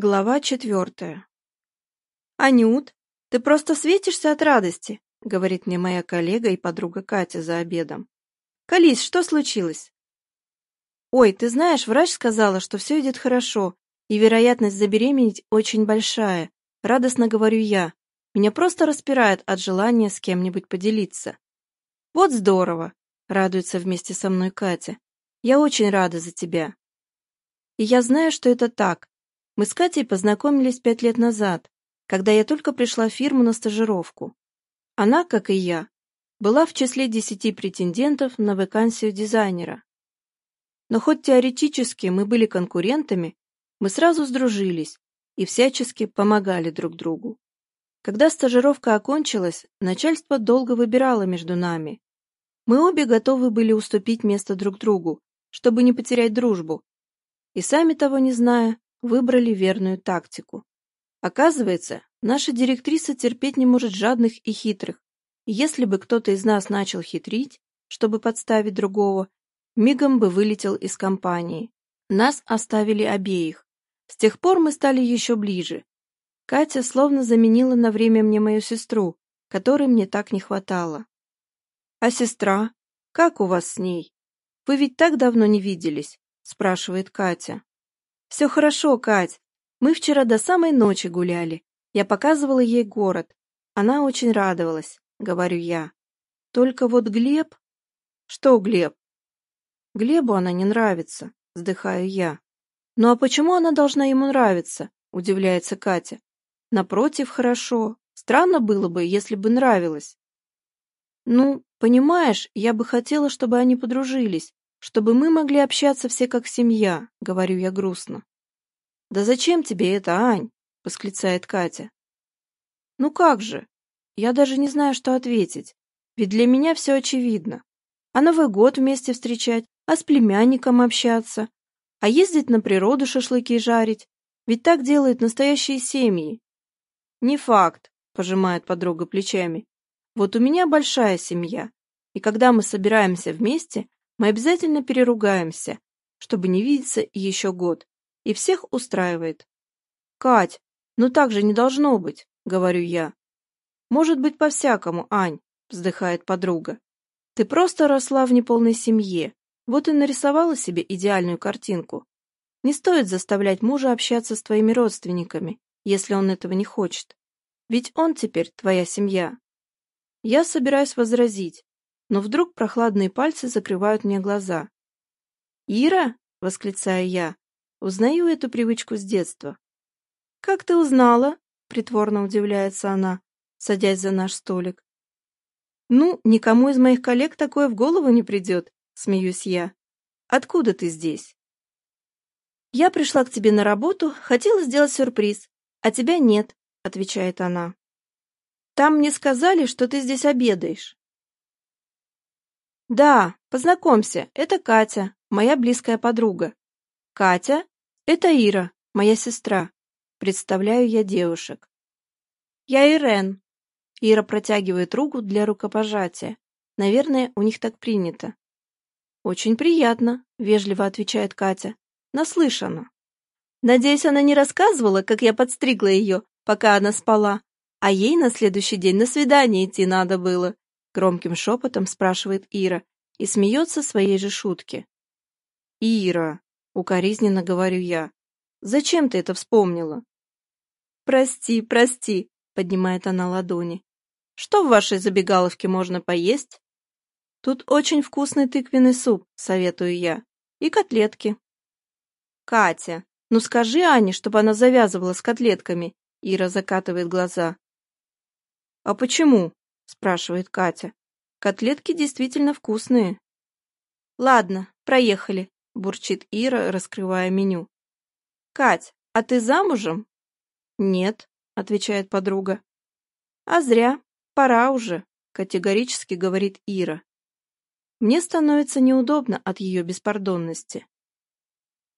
Глава четвертая. «Анют, ты просто светишься от радости», — говорит мне моя коллега и подруга Катя за обедом. «Колись, что случилось?» «Ой, ты знаешь, врач сказала, что все идет хорошо, и вероятность забеременеть очень большая. Радостно говорю я. Меня просто распирает от желания с кем-нибудь поделиться». «Вот здорово», — радуется вместе со мной Катя. «Я очень рада за тебя». И я знаю, что это так, мы с Катей познакомились пять лет назад, когда я только пришла в фирму на стажировку. Она, как и я, была в числе десяти претендентов на вакансию дизайнера. Но хоть теоретически мы были конкурентами, мы сразу сдружились и всячески помогали друг другу. Когда стажировка окончилась, начальство долго выбирало между нами. Мы обе готовы были уступить место друг другу, чтобы не потерять дружбу. И сами того не зная, выбрали верную тактику. Оказывается, наша директриса терпеть не может жадных и хитрых. Если бы кто-то из нас начал хитрить, чтобы подставить другого, мигом бы вылетел из компании. Нас оставили обеих. С тех пор мы стали еще ближе. Катя словно заменила на время мне мою сестру, которой мне так не хватало. «А сестра? Как у вас с ней? Вы ведь так давно не виделись?» – спрашивает Катя. «Все хорошо, Кать. Мы вчера до самой ночи гуляли. Я показывала ей город. Она очень радовалась», — говорю я. «Только вот Глеб...» «Что Глеб?» «Глебу она не нравится», — вздыхаю я. «Ну а почему она должна ему нравиться?» — удивляется Катя. «Напротив, хорошо. Странно было бы, если бы нравилось». «Ну, понимаешь, я бы хотела, чтобы они подружились чтобы мы могли общаться все как семья», — говорю я грустно. «Да зачем тебе это, Ань?» — восклицает Катя. «Ну как же? Я даже не знаю, что ответить, ведь для меня все очевидно. А Новый год вместе встречать, а с племянником общаться, а ездить на природу шашлыки жарить, ведь так делают настоящие семьи». «Не факт», — пожимает подруга плечами. «Вот у меня большая семья, и когда мы собираемся вместе, мы обязательно переругаемся, чтобы не видеться еще год. И всех устраивает. «Кать, ну так же не должно быть», — говорю я. «Может быть, по-всякому, Ань», — вздыхает подруга. «Ты просто росла в неполной семье, вот и нарисовала себе идеальную картинку. Не стоит заставлять мужа общаться с твоими родственниками, если он этого не хочет. Ведь он теперь твоя семья». Я собираюсь возразить, но вдруг прохладные пальцы закрывают мне глаза. «Ира!» — восклицаю я. Узнаю эту привычку с детства. «Как ты узнала?» — притворно удивляется она, садясь за наш столик. «Ну, никому из моих коллег такое в голову не придет», — смеюсь я. «Откуда ты здесь?» «Я пришла к тебе на работу, хотела сделать сюрприз, а тебя нет», — отвечает она. «Там мне сказали, что ты здесь обедаешь». «Да, познакомься, это Катя, моя близкая подруга». «Катя? Это Ира, моя сестра. Представляю я девушек». «Я Ирен». Ира протягивает руку для рукопожатия. Наверное, у них так принято. «Очень приятно», — вежливо отвечает Катя. «Наслышана». Надеюсь, она не рассказывала, как я подстригла ее, пока она спала, а ей на следующий день на свидание идти надо было громким шепотом спрашивает Ира и смеется своей же шутке. «Ира!» — укоризненно говорю я. «Зачем ты это вспомнила?» «Прости, прости!» — поднимает она ладони. «Что в вашей забегаловке можно поесть?» «Тут очень вкусный тыквенный суп», — советую я. «И котлетки». «Катя, ну скажи Ане, чтобы она завязывала с котлетками», — Ира закатывает глаза. «А почему?» — спрашивает Катя. «Котлетки действительно вкусные». «Ладно, проехали», — бурчит Ира, раскрывая меню. «Кать, а ты замужем?» «Нет», — отвечает подруга. «А зря, пора уже», — категорически говорит Ира. Мне становится неудобно от ее беспардонности.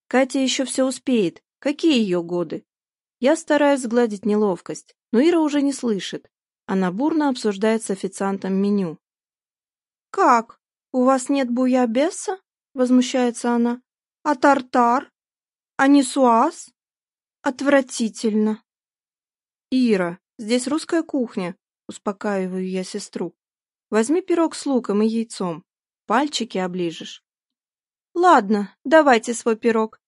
Катя еще все успеет. Какие ее годы? Я стараюсь сгладить неловкость, но Ира уже не слышит. А она бурно обсуждает с официантом меню. «Как? У вас нет буябеса?» — возмущается она. «А тартар? А не несуаз? Отвратительно!» «Ира, здесь русская кухня», — успокаиваю я сестру. «Возьми пирог с луком и яйцом. Пальчики оближешь». «Ладно, давайте свой пирог.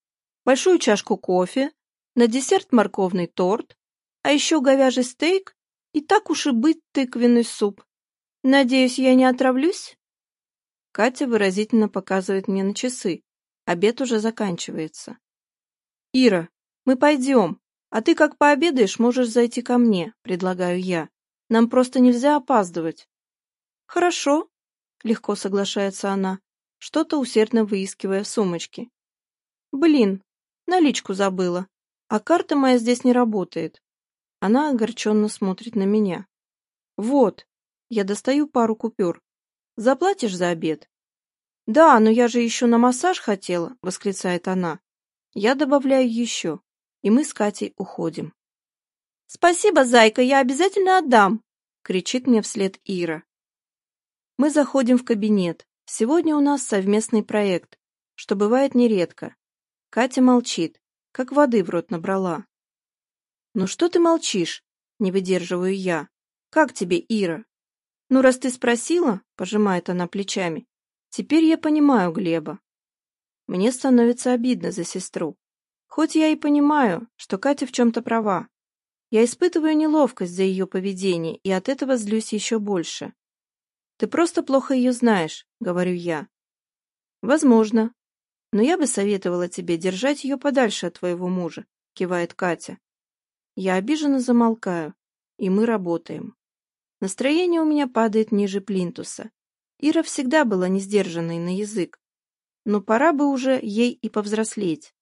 Большую чашку кофе, на десерт морковный торт, а еще говяжий стейк и так уж и быть тыквенный суп. Надеюсь, я не отравлюсь? Катя выразительно показывает мне на часы. Обед уже заканчивается. «Ира, мы пойдем, а ты как пообедаешь, можешь зайти ко мне», — предлагаю я. «Нам просто нельзя опаздывать». «Хорошо», — легко соглашается она, что-то усердно выискивая в сумочке. «Блин, наличку забыла, а карта моя здесь не работает. Она огорченно смотрит на меня. «Вот!» Я достаю пару купюр. «Заплатишь за обед?» «Да, но я же еще на массаж хотела!» — восклицает она. Я добавляю еще, и мы с Катей уходим. «Спасибо, зайка, я обязательно отдам!» — кричит мне вслед Ира. Мы заходим в кабинет. Сегодня у нас совместный проект, что бывает нередко. Катя молчит, как воды в рот набрала. «Ну что ты молчишь?» — не выдерживаю я. «Как тебе, Ира?» «Ну, раз ты спросила», — пожимает она плечами, — «теперь я понимаю Глеба». Мне становится обидно за сестру. Хоть я и понимаю, что Катя в чем-то права. Я испытываю неловкость за ее поведение и от этого злюсь еще больше. «Ты просто плохо ее знаешь», — говорю я. «Возможно. Но я бы советовала тебе держать ее подальше от твоего мужа», — кивает Катя. Я обиженно замолкаю, и мы работаем. Настроение у меня падает ниже плинтуса. Ира всегда была несдержанной на язык, но пора бы уже ей и повзрослеть.